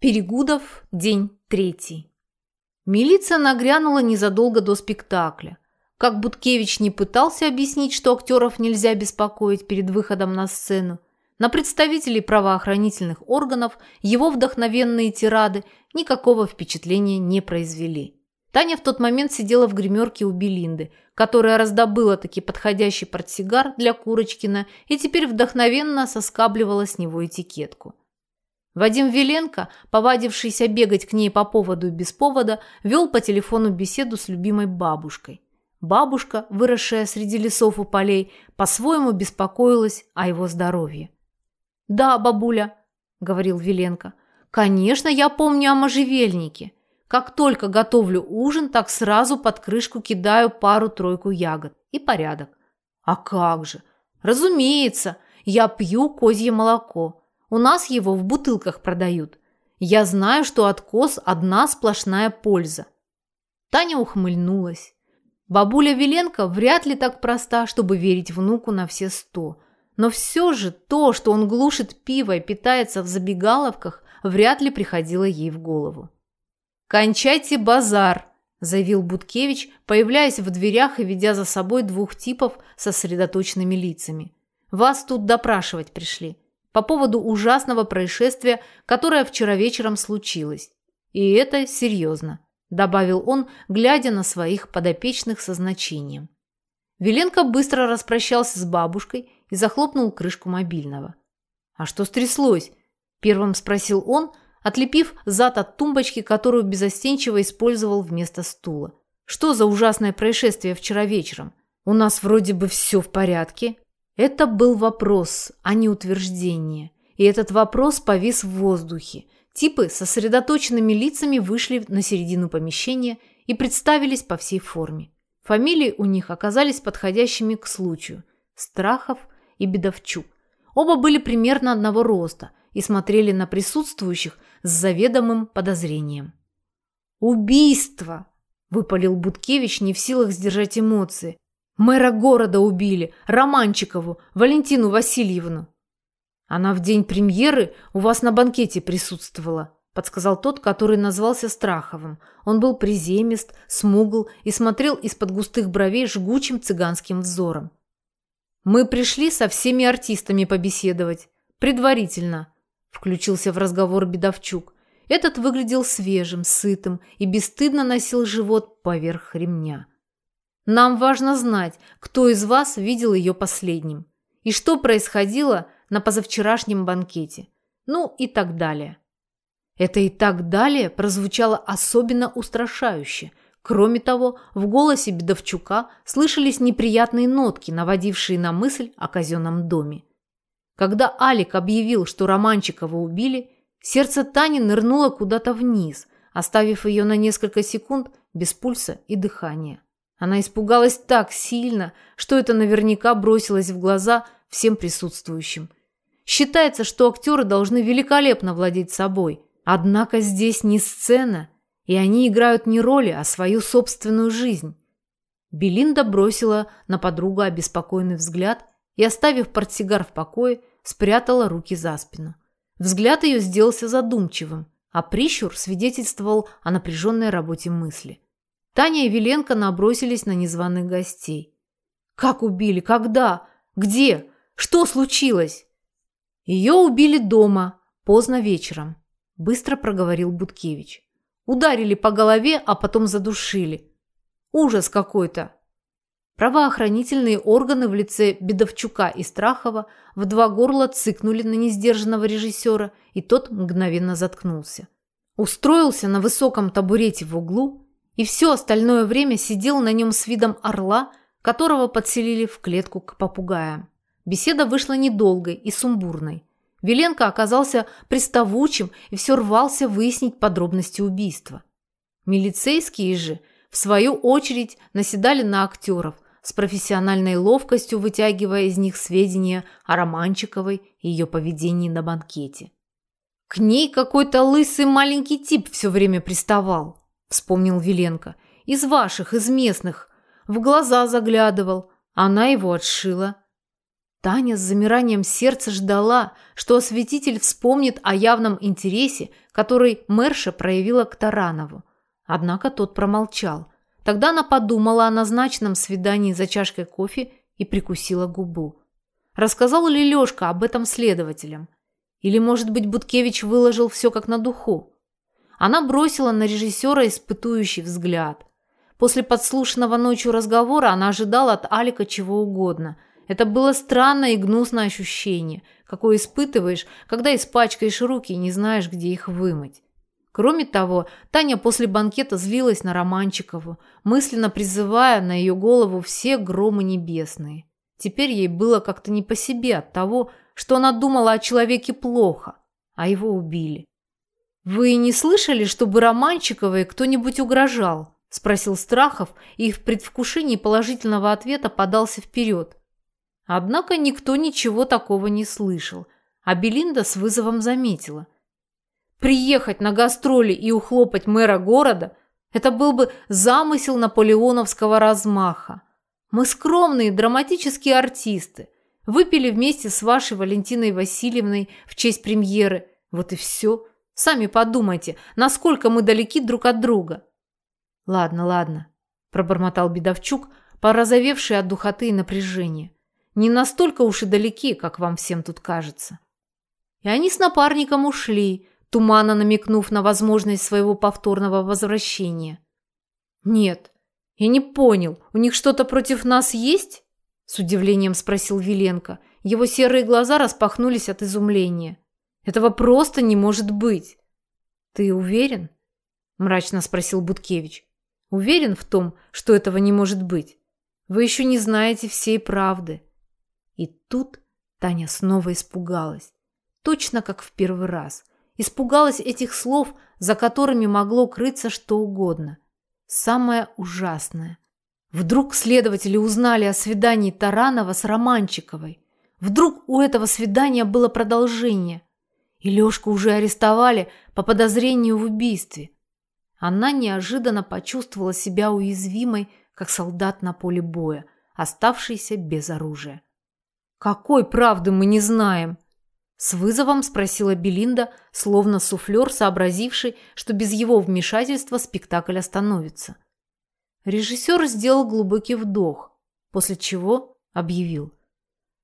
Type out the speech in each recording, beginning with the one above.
Перегудов, день третий. Милиция нагрянула незадолго до спектакля. Как Буткевич не пытался объяснить, что актеров нельзя беспокоить перед выходом на сцену, на представителей правоохранительных органов его вдохновенные тирады никакого впечатления не произвели. Таня в тот момент сидела в гримерке у Белинды, которая раздобыла таки подходящий портсигар для Курочкина и теперь вдохновенно соскабливала с него этикетку. Вадим Веленко, повадившийся бегать к ней по поводу и без повода, вел по телефону беседу с любимой бабушкой. Бабушка, выросшая среди лесов и полей, по-своему беспокоилась о его здоровье. «Да, бабуля», – говорил Веленко, – «конечно, я помню о можжевельнике. Как только готовлю ужин, так сразу под крышку кидаю пару-тройку ягод. И порядок». «А как же? Разумеется, я пью козье молоко». У нас его в бутылках продают. Я знаю, что от коз одна сплошная польза. Таня ухмыльнулась. Бабуля Веленко вряд ли так проста, чтобы верить внуку на все сто. Но все же то, что он глушит пиво и питается в забегаловках, вряд ли приходило ей в голову. «Кончайте базар!» – заявил Буткевич, появляясь в дверях и ведя за собой двух типов со сосредоточенными лицами. «Вас тут допрашивать пришли по поводу ужасного происшествия, которое вчера вечером случилось. И это серьезно, добавил он, глядя на своих подопечных со значением. Веленко быстро распрощался с бабушкой и захлопнул крышку мобильного. «А что стряслось?» – первым спросил он, отлепив зад от тумбочки, которую безостенчиво использовал вместо стула. «Что за ужасное происшествие вчера вечером? У нас вроде бы все в порядке». Это был вопрос, а не утверждение. И этот вопрос повис в воздухе. Типы со сосредоточенными лицами вышли на середину помещения и представились по всей форме. Фамилии у них оказались подходящими к случаю – Страхов и Бедовчук. Оба были примерно одного роста и смотрели на присутствующих с заведомым подозрением. «Убийство!» – выпалил Буткевич, не в силах сдержать эмоции. Мэра города убили, Романчикову, Валентину Васильевну. Она в день премьеры у вас на банкете присутствовала, подсказал тот, который назвался Страховым. Он был приземист, смугл и смотрел из-под густых бровей жгучим цыганским взором. Мы пришли со всеми артистами побеседовать. Предварительно, включился в разговор Бедовчук. Этот выглядел свежим, сытым и бесстыдно носил живот поверх ремня. Нам важно знать, кто из вас видел ее последним. И что происходило на позавчерашнем банкете. Ну и так далее. Это и так далее прозвучало особенно устрашающе. Кроме того, в голосе Бедовчука слышались неприятные нотки, наводившие на мысль о казенном доме. Когда Алик объявил, что Романчикова убили, сердце Тани нырнуло куда-то вниз, оставив ее на несколько секунд без пульса и дыхания. Она испугалась так сильно, что это наверняка бросилось в глаза всем присутствующим. Считается, что актеры должны великолепно владеть собой. Однако здесь не сцена, и они играют не роли, а свою собственную жизнь. Белинда бросила на подругу обеспокоенный взгляд и, оставив портсигар в покое, спрятала руки за спину. Взгляд ее сделался задумчивым, а прищур свидетельствовал о напряженной работе мысли. Таня и Веленко набросились на незваных гостей. «Как убили? Когда? Где? Что случилось?» «Ее убили дома, поздно вечером», – быстро проговорил Буткевич. «Ударили по голове, а потом задушили. Ужас какой-то!» Правоохранительные органы в лице Бедовчука и Страхова в два горла цыкнули на несдержанного режиссера, и тот мгновенно заткнулся. Устроился на высоком табурете в углу и все остальное время сидел на нем с видом орла, которого подселили в клетку к попугаям. Беседа вышла недолгой и сумбурной. Веленко оказался приставучим и все рвался выяснить подробности убийства. Милицейские же, в свою очередь, наседали на актеров, с профессиональной ловкостью вытягивая из них сведения о Романчиковой и ее поведении на банкете. К ней какой-то лысый маленький тип все время приставал вспомнил Веленко. Из ваших, из местных. В глаза заглядывал. Она его отшила. Таня с замиранием сердца ждала, что осветитель вспомнит о явном интересе, который мэрша проявила к Таранову. Однако тот промолчал. Тогда она подумала о назначенном свидании за чашкой кофе и прикусила губу. Рассказал ли Лёшка об этом следователям? Или, может быть, Буткевич выложил все как на духу? Она бросила на режиссера испытующий взгляд. После подслушанного ночью разговора она ожидала от Алика чего угодно. Это было странное и гнусное ощущение, какое испытываешь, когда испачкаешь руки и не знаешь, где их вымыть. Кроме того, Таня после банкета злилась на Романчикову, мысленно призывая на ее голову все громы небесные. Теперь ей было как-то не по себе от того, что она думала о человеке плохо, а его убили. «Вы не слышали, чтобы Романчиковой кто-нибудь угрожал?» – спросил Страхов и в предвкушении положительного ответа подался вперед. Однако никто ничего такого не слышал, а Белинда с вызовом заметила – Приехать на гастроли и ухлопать мэра города – это был бы замысел наполеоновского размаха. Мы скромные драматические артисты. Выпили вместе с вашей Валентиной Васильевной в честь премьеры. Вот и все. Сами подумайте, насколько мы далеки друг от друга. Ладно, ладно, пробормотал Бедовчук, порозовевший от духоты и напряжения. Не настолько уж и далеки, как вам всем тут кажется. И они с напарником ушли, туманно намекнув на возможность своего повторного возвращения. «Нет, я не понял, у них что-то против нас есть?» С удивлением спросил Виленко. Его серые глаза распахнулись от изумления. «Этого просто не может быть!» «Ты уверен?» Мрачно спросил Буткевич. «Уверен в том, что этого не может быть? Вы еще не знаете всей правды». И тут Таня снова испугалась. Точно как в первый раз. Испугалась этих слов, за которыми могло крыться что угодно. Самое ужасное. Вдруг следователи узнали о свидании Таранова с Романчиковой. Вдруг у этого свидания было продолжение. И Лёшку уже арестовали по подозрению в убийстве. Она неожиданно почувствовала себя уязвимой, как солдат на поле боя, оставшийся без оружия. «Какой правды мы не знаем?» С вызовом спросила Белинда, словно суфлер, сообразивший, что без его вмешательства спектакль остановится. Режиссер сделал глубокий вдох, после чего объявил.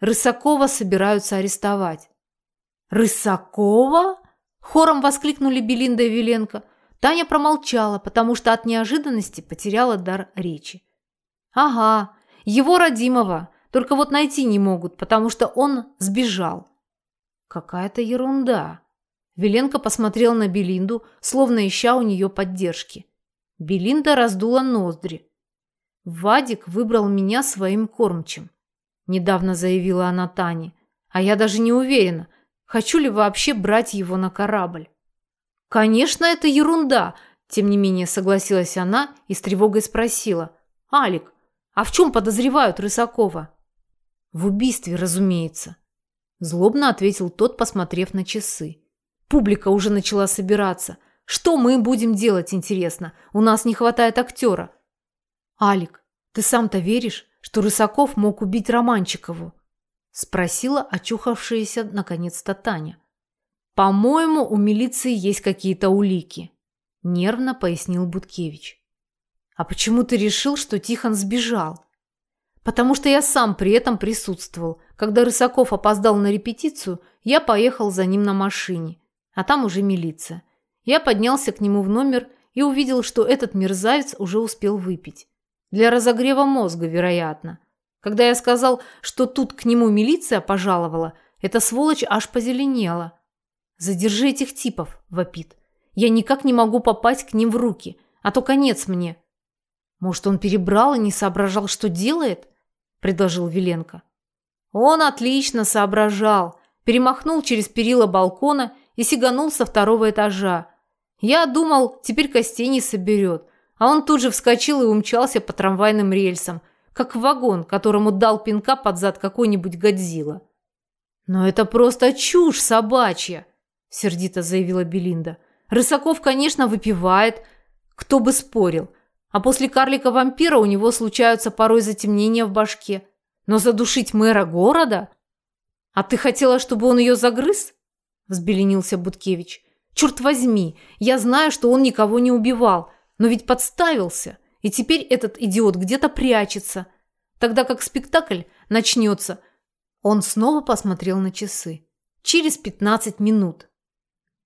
«Рысакова собираются арестовать». «Рысакова?» – хором воскликнули Белинда и Веленко. Таня промолчала, потому что от неожиданности потеряла дар речи. «Ага, его родимого, только вот найти не могут, потому что он сбежал». Какая-то ерунда. Веленко посмотрел на Белинду, словно ища у нее поддержки. Белинда раздула ноздри. «Вадик выбрал меня своим кормчим», – недавно заявила она Тане. «А я даже не уверена, хочу ли вообще брать его на корабль». «Конечно, это ерунда», – тем не менее согласилась она и с тревогой спросила. «Алик, а в чем подозревают Рысакова?» «В убийстве, разумеется», Злобно ответил тот, посмотрев на часы. Публика уже начала собираться. Что мы будем делать, интересно? У нас не хватает актера. Алик, ты сам-то веришь, что Рысаков мог убить Романчикову? Спросила очухавшаяся наконец-то Таня. По-моему, у милиции есть какие-то улики. Нервно пояснил Буткевич. А почему ты решил, что Тихон сбежал? Потому что я сам при этом присутствовал. Когда Рысаков опоздал на репетицию, я поехал за ним на машине. А там уже милиция. Я поднялся к нему в номер и увидел, что этот мерзавец уже успел выпить. Для разогрева мозга, вероятно. Когда я сказал, что тут к нему милиция пожаловала, эта сволочь аж позеленела. «Задержи этих типов», – вопит. «Я никак не могу попасть к ним в руки, а то конец мне». «Может, он перебрал и не соображал, что делает?» – предложил Виленко. Он отлично соображал, перемахнул через перила балкона и сиганул со второго этажа. Я думал, теперь костей не соберет, а он тут же вскочил и умчался по трамвайным рельсам, как вагон, которому дал пинка под зад какой-нибудь Годзилла. «Но это просто чушь собачья!» – сердито заявила Белинда. «Рысаков, конечно, выпивает, кто бы спорил, а после карлика-вампира у него случаются порой затемнения в башке. Но задушить мэра города? «А ты хотела, чтобы он ее загрыз?» – взбеленился Буткевич. «Черт возьми, я знаю, что он никого не убивал, но ведь подставился, и теперь этот идиот где-то прячется. Тогда как спектакль начнется...» Он снова посмотрел на часы. «Через пятнадцать минут».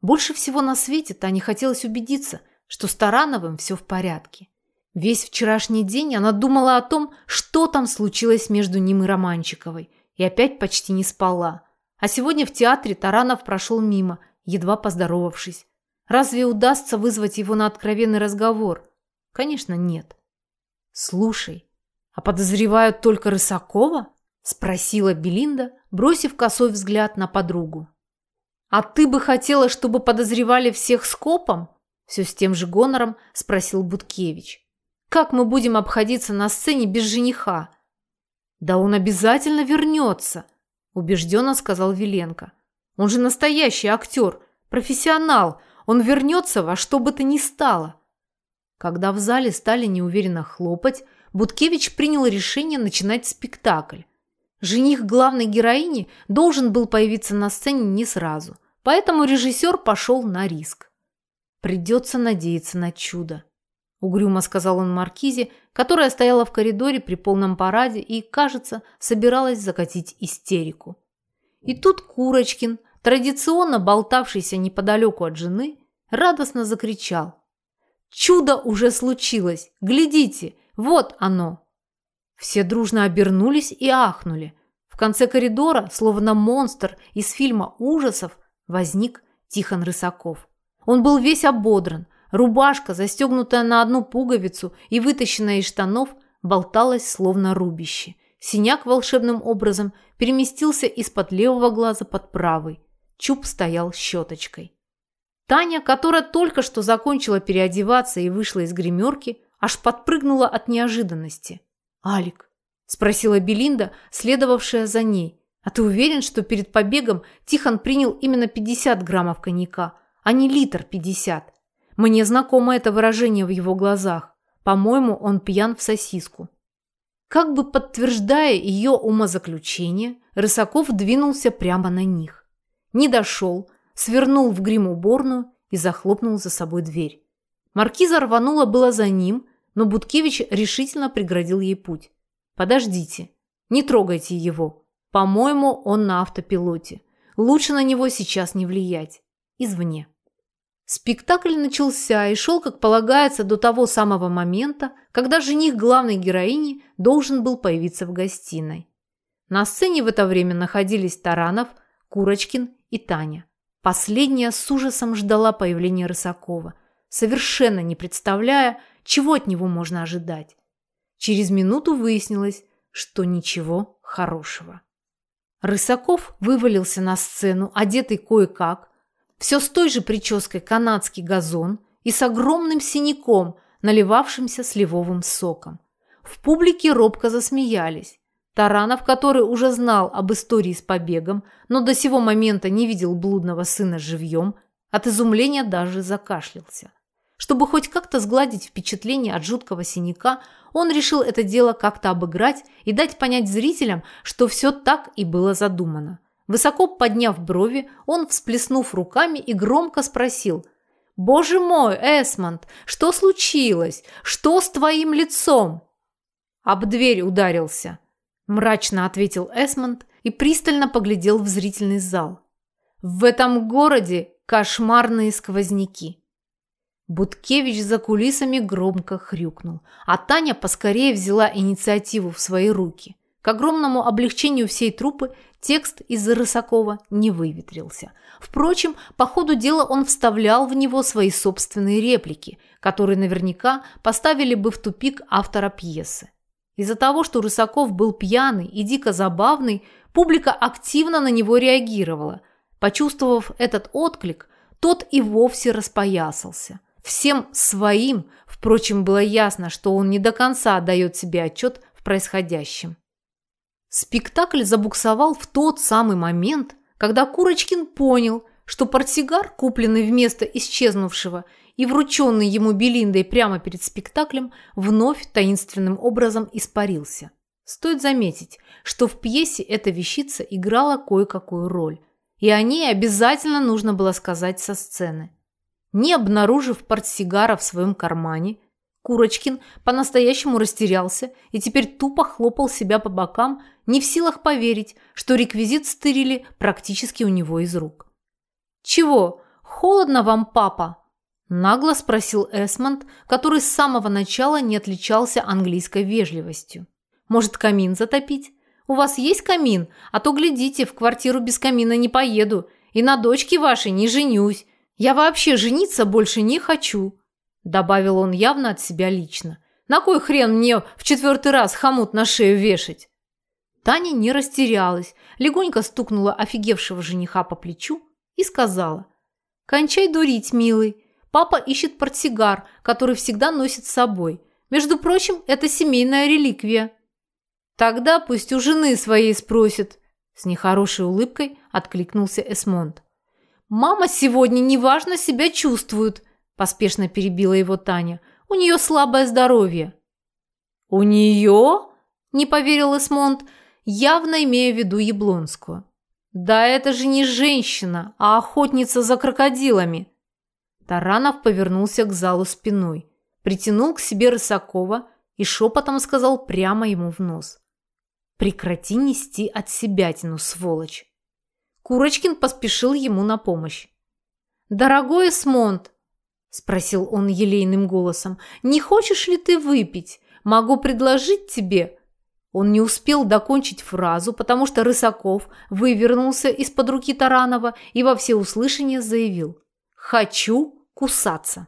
Больше всего на свете Тане хотелось убедиться, что с Тарановым все в порядке. Весь вчерашний день она думала о том, что там случилось между ним и Романчиковой, и опять почти не спала. А сегодня в театре Таранов прошел мимо, едва поздоровавшись. Разве удастся вызвать его на откровенный разговор? Конечно, нет. «Слушай, а подозревают только Рысакова?» – спросила Белинда, бросив косой взгляд на подругу. «А ты бы хотела, чтобы подозревали всех скопом?» – все с тем же гонором спросил Буткевич. «Как мы будем обходиться на сцене без жениха?» «Да он обязательно вернется», – убежденно сказал Виленко. «Он же настоящий актер, профессионал. Он вернется во что бы то ни стало». Когда в зале стали неуверенно хлопать, Буткевич принял решение начинать спектакль. Жених главной героини должен был появиться на сцене не сразу, поэтому режиссер пошел на риск. Придется надеяться на чудо. Угрюмо сказал он Маркизе, которая стояла в коридоре при полном параде и, кажется, собиралась закатить истерику. И тут Курочкин, традиционно болтавшийся неподалеку от жены, радостно закричал. «Чудо уже случилось! Глядите! Вот оно!» Все дружно обернулись и ахнули. В конце коридора, словно монстр из фильма ужасов, возник Тихон Рысаков. Он был весь ободран, рубашка, застегнутая на одну пуговицу и вытащенная из штанов, болталась словно рубище. Синяк волшебным образом переместился из-под левого глаза под правый. Чуб стоял щеточкой. Таня, которая только что закончила переодеваться и вышла из гримерки, аж подпрыгнула от неожиданности. «Алик», – спросила Белинда, следовавшая за ней, «а ты уверен, что перед побегом Тихон принял именно 50 граммов коньяка?» а не литр пятьдесят. Мне знакомо это выражение в его глазах. По-моему, он пьян в сосиску. Как бы подтверждая ее умозаключение, Рысаков двинулся прямо на них. Не дошел, свернул в грим-уборную и захлопнул за собой дверь. Маркиза рванула было за ним, но Буткевич решительно преградил ей путь. «Подождите, не трогайте его. По-моему, он на автопилоте. Лучше на него сейчас не влиять. Извне». Спектакль начался и шел, как полагается, до того самого момента, когда жених главной героини должен был появиться в гостиной. На сцене в это время находились Таранов, Курочкин и Таня. Последняя с ужасом ждала появления Рысакова, совершенно не представляя, чего от него можно ожидать. Через минуту выяснилось, что ничего хорошего. Рысаков вывалился на сцену, одетый кое-как, все с той же прической канадский газон и с огромным синяком, наливавшимся сливовым соком. В публике робко засмеялись. Таранов, который уже знал об истории с побегом, но до сего момента не видел блудного сына живьем, от изумления даже закашлялся. Чтобы хоть как-то сгладить впечатление от жуткого синяка, он решил это дело как-то обыграть и дать понять зрителям, что все так и было задумано. Высоко подняв брови, он, всплеснув руками, и громко спросил «Боже мой, Эсмонд, что случилось? Что с твоим лицом?» «Об дверь ударился», – мрачно ответил Эсмонд и пристально поглядел в зрительный зал. «В этом городе кошмарные сквозняки». Буткевич за кулисами громко хрюкнул, а Таня поскорее взяла инициативу в свои руки. К огромному облегчению всей труппы Текст из Рысакова не выветрился. Впрочем, по ходу дела он вставлял в него свои собственные реплики, которые наверняка поставили бы в тупик автора пьесы. Из-за того, что Рысаков был пьяный и дико забавный, публика активно на него реагировала. Почувствовав этот отклик, тот и вовсе распоясался. Всем своим, впрочем, было ясно, что он не до конца отдает себе отчет в происходящем. Спектакль забуксовал в тот самый момент, когда Курочкин понял, что портсигар, купленный вместо исчезнувшего и врученный ему Белиндой прямо перед спектаклем, вновь таинственным образом испарился. Стоит заметить, что в пьесе эта вещица играла кое-какую роль, и о ней обязательно нужно было сказать со сцены. Не обнаружив портсигара в своем кармане, Курочкин по-настоящему растерялся и теперь тупо хлопал себя по бокам, не в силах поверить, что реквизит стырили практически у него из рук. «Чего? Холодно вам, папа?» – нагло спросил Эсмонд, который с самого начала не отличался английской вежливостью. «Может, камин затопить? У вас есть камин? А то, глядите, в квартиру без камина не поеду и на дочке вашей не женюсь. Я вообще жениться больше не хочу», – добавил он явно от себя лично. «На кой хрен мне в четвертый раз хомут на шею вешать?» Таня не растерялась, легонько стукнула офигевшего жениха по плечу и сказала. «Кончай дурить, милый. Папа ищет портсигар, который всегда носит с собой. Между прочим, это семейная реликвия». «Тогда пусть у жены своей спросит», – с нехорошей улыбкой откликнулся Эсмонд. «Мама сегодня неважно себя чувствует», – поспешно перебила его Таня. «У нее слабое здоровье». «У нее?» – не поверил Эсмонд, явно имея в виду Яблонскую. «Да это же не женщина, а охотница за крокодилами!» Таранов повернулся к залу спиной, притянул к себе Рысакова и шепотом сказал прямо ему в нос. «Прекрати нести от себятину, сволочь!» Курочкин поспешил ему на помощь. «Дорогой Эсмонт!» – спросил он елейным голосом. «Не хочешь ли ты выпить? Могу предложить тебе...» Он не успел докончить фразу, потому что Рысаков вывернулся из-под руки Таранова и во всеуслышание заявил «Хочу кусаться».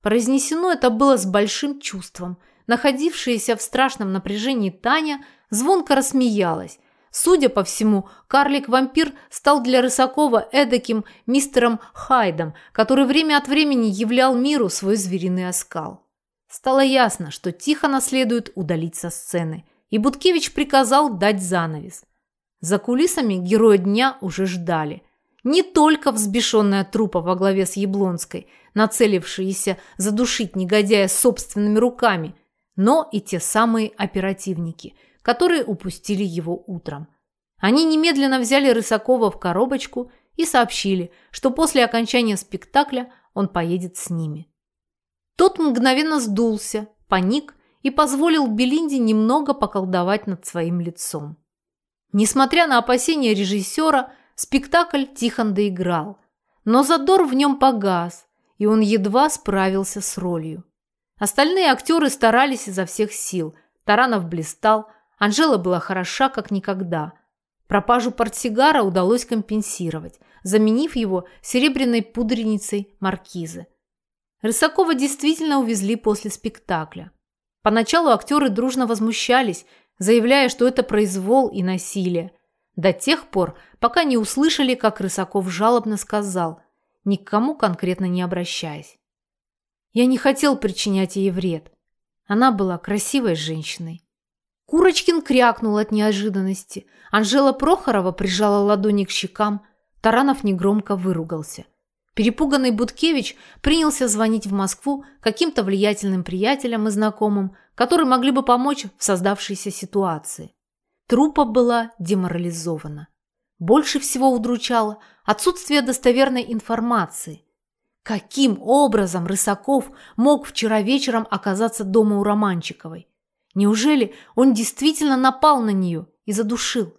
Произнесено это было с большим чувством. Находившаяся в страшном напряжении Таня звонко рассмеялась, Судя по всему, карлик-вампир стал для Рысакова эдаким мистером Хайдом, который время от времени являл миру свой звериный оскал. Стало ясно, что Тихона следует удалить со сцены, и Буткевич приказал дать занавес. За кулисами героя дня уже ждали. Не только взбешенная трупа во главе с Яблонской, нацелившиеся задушить негодяя собственными руками, но и те самые оперативники – которые упустили его утром. Они немедленно взяли Рысакова в коробочку и сообщили, что после окончания спектакля он поедет с ними. Тот мгновенно сдулся, паник и позволил Белинде немного поколдовать над своим лицом. Несмотря на опасения режиссера, спектакль Тихон доиграл, но задор в нем погас, и он едва справился с ролью. Остальные актеры старались изо всех сил, Таранов блистал, Анжела была хороша, как никогда. Пропажу портсигара удалось компенсировать, заменив его серебряной пудреницей маркизы. Рысакова действительно увезли после спектакля. Поначалу актеры дружно возмущались, заявляя, что это произвол и насилие. До тех пор, пока не услышали, как Рысаков жалобно сказал, никому конкретно не обращаясь. Я не хотел причинять ей вред. Она была красивой женщиной. Курочкин крякнул от неожиданности. Анжела Прохорова прижала ладони к щекам. Таранов негромко выругался. Перепуганный Буткевич принялся звонить в Москву каким-то влиятельным приятелям и знакомым, которые могли бы помочь в создавшейся ситуации. Трупа была деморализована. Больше всего удручало отсутствие достоверной информации. Каким образом Рысаков мог вчера вечером оказаться дома у Романчиковой? Неужели он действительно напал на нее и задушил?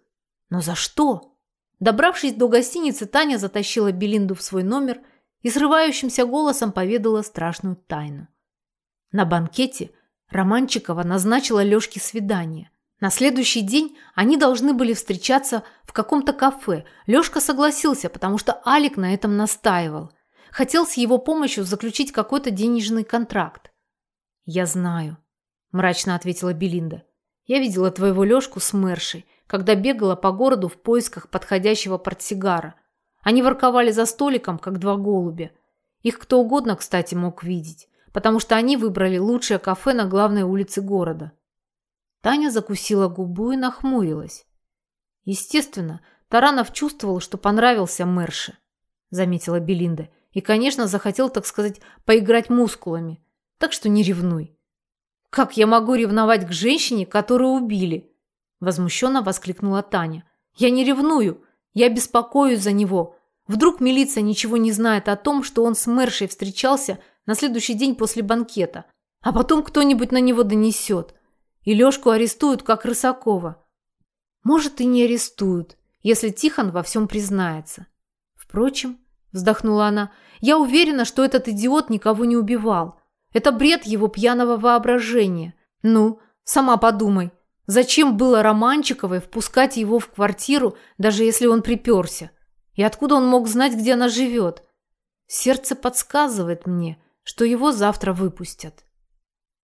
Но за что? Добравшись до гостиницы, Таня затащила Белинду в свой номер и срывающимся голосом поведала страшную тайну. На банкете Романчикова назначила Лёшке свидание. На следующий день они должны были встречаться в каком-то кафе. Лёшка согласился, потому что Алик на этом настаивал. Хотел с его помощью заключить какой-то денежный контракт. «Я знаю», – мрачно ответила Белинда. «Я видела твоего Лёшку с Мэршей, когда бегала по городу в поисках подходящего портсигара. Они ворковали за столиком, как два голубя. Их кто угодно, кстати, мог видеть, потому что они выбрали лучшее кафе на главной улице города». Таня закусила губу и нахмурилась. Естественно, Таранов чувствовал, что понравился Мэрше, заметила Белинда, и, конечно, захотел, так сказать, поиграть мускулами. Так что не ревнуй. Как я могу ревновать к женщине, которую убили? Возмущенно воскликнула Таня. «Я не ревную. Я беспокоюсь за него. Вдруг милиция ничего не знает о том, что он с мэршей встречался на следующий день после банкета. А потом кто-нибудь на него донесет. И Лешку арестуют, как Рысакова. Может, и не арестуют, если Тихон во всем признается. Впрочем, вздохнула она, я уверена, что этот идиот никого не убивал. Это бред его пьяного воображения. Ну, сама подумай, зачем было Романчиковой впускать его в квартиру, даже если он приперся? И откуда он мог знать, где она живет? Сердце подсказывает мне, что его завтра выпустят.